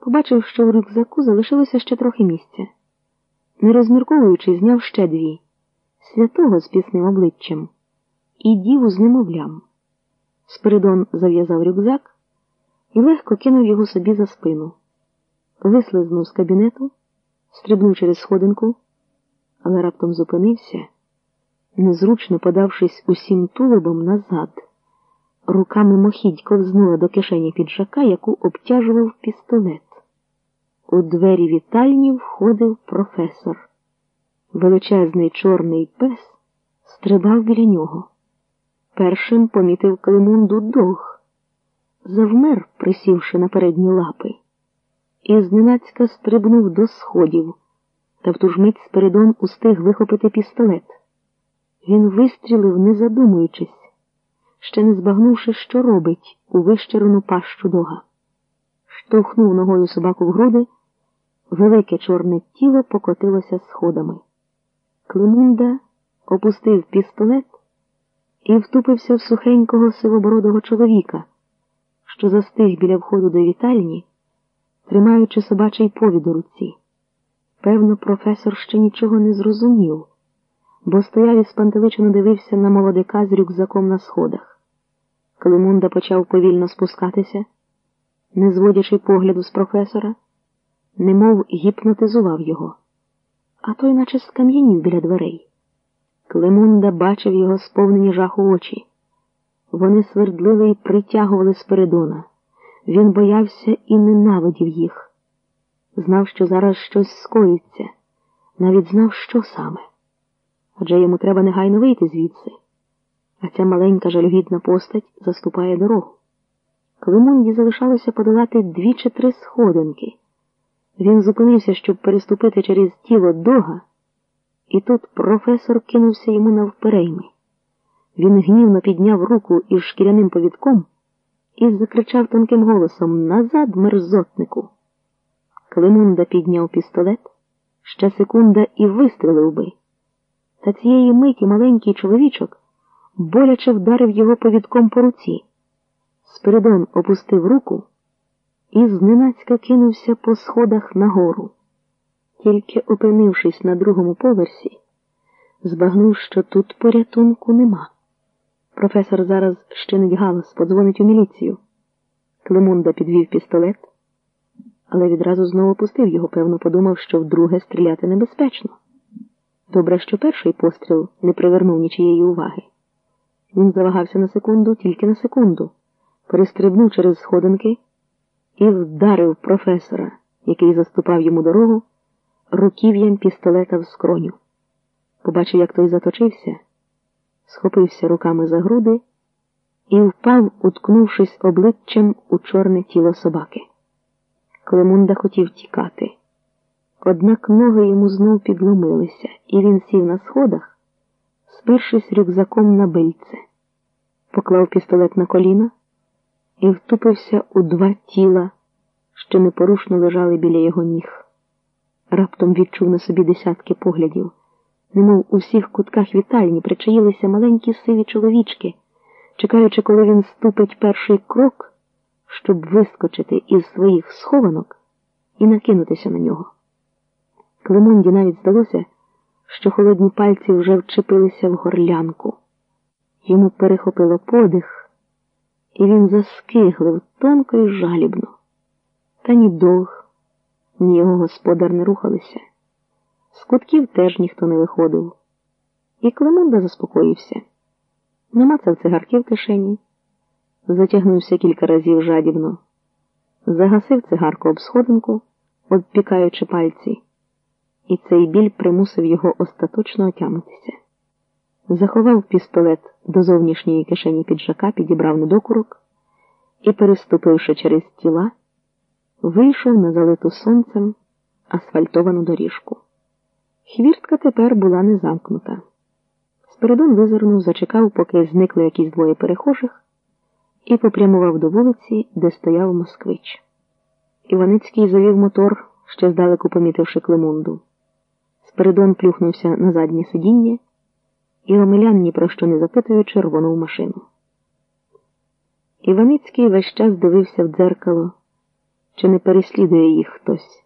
Побачив, що в рюкзаку залишилося ще трохи місця. Не розмірковуючи, зняв ще дві святого з пісним обличчям і діву з немовлям. Спиридон зав'язав рюкзак і легко кинув його собі за спину, вислизнув з кабінету, стрибнув через сходинку, але раптом зупинився, незручно подавшись усім тулубом назад. Руками мохідь ковзнула до кишені піджака, яку обтяжував пістолет. У двері вітальні входив професор. Величезний чорний пес стрибав біля нього. Першим помітив Климунду дог, завмер, присівши на передні лапи, і зненацька стрибнув до сходів, та в ту ж мить Спиридон устиг вихопити пістолет. Він вистрілив, не задумуючись, ще не збагнувши, що робить у вищерену пащу дога. Штовхнув ногою собаку в груди, велике чорне тіло покотилося сходами. Климунда опустив пістолет і втупився в сухенького сивобородого чоловіка, що застиг біля входу до вітальні, тримаючи собачий повід у руці. Певно, професор ще нічого не зрозумів, бо стояв і спантеличено дивився на молодика з рюкзаком на сходах. Климунда почав повільно спускатися, не зводячи погляду з професора, немов гіпнотизував його а той наче скам'янів біля дверей. Климунда бачив його сповнені жаху очі. Вони свердлили і притягували Спиридона. Він боявся і ненавидів їх. Знав, що зараз щось скоїться, навіть знав, що саме. Адже йому треба негайно вийти звідси, а ця маленька жалюгідна постать заступає дорогу. Климунді залишалося подолати дві чи три сходинки. Він зупинився, щоб переступити через тіло дога, і тут професор кинувся йому навперейми. Він гнівно підняв руку із шкіряним повідком і закричав тонким голосом Назад, мерзотнику. Климунда підняв пістолет, ще секунда і вистрелив би. Та цієї миті маленький чоловічок боляче вдарив його повідком по руці. Спиридон опустив руку і зненацька кинувся по сходах нагору. Тільки опинившись на другому поверсі, збагнув, що тут порятунку нема. Професор зараз щинить галас, подзвонить у міліцію. Климунда підвів пістолет, але відразу знову пустив його, певно, подумав, що вдруге стріляти небезпечно. Добре, що перший постріл не привернув нічиєї уваги. Він завагався на секунду, тільки на секунду, перестрибнув через сходинки і вдарив професора, який заступав йому дорогу, руків'ям пістолета в скроню. Побачив, як той заточився, схопився руками за груди і впав, уткнувшись обличчям у чорне тіло собаки. Клемунда хотів тікати. Однак ноги йому знов підломилися, і він сів на сходах, спершись рюкзаком на бильце, поклав пістолет на коліна і втупився у два тіла, що непорушно лежали біля його ніг. Раптом відчув на собі десятки поглядів, немов у всіх кутках вітальні причаїлися маленькі сиві чоловічки, чекаючи, коли він ступить перший крок, щоб вискочити із своїх схованок і накинутися на нього. Клемонді навіть здалося, що холодні пальці вже вчепилися в горлянку. Йому перехопило подих і він заскиглив тонко і жалібно. Та ні довг, ні його господар не рухалися. З кутків теж ніхто не виходив. І Клемонда заспокоївся. Намацав цигарки в кишені, затягнувся кілька разів жадібно, загасив цигарку об сходинку, обпікаючи пальці, і цей біль примусив його остаточно отямитися заховав пістолет до зовнішньої кишені піджака, підібрав недокурок і, переступивши через тіла, вийшов на залиту сонцем асфальтовану доріжку. Хвіртка тепер була не замкнута. Спиридон визирнув, зачекав, поки зникли якісь двоє перехожих, і попрямував до вулиці, де стояв москвич. Іваницький завів мотор, ще здалеку помітивши Климунду. Спиридон плюхнувся на заднє сидіння і Омелян, ні про що не запитуючи, рвонув машину. Іваницький весь час дивився в дзеркало, чи не переслідує їх хтось.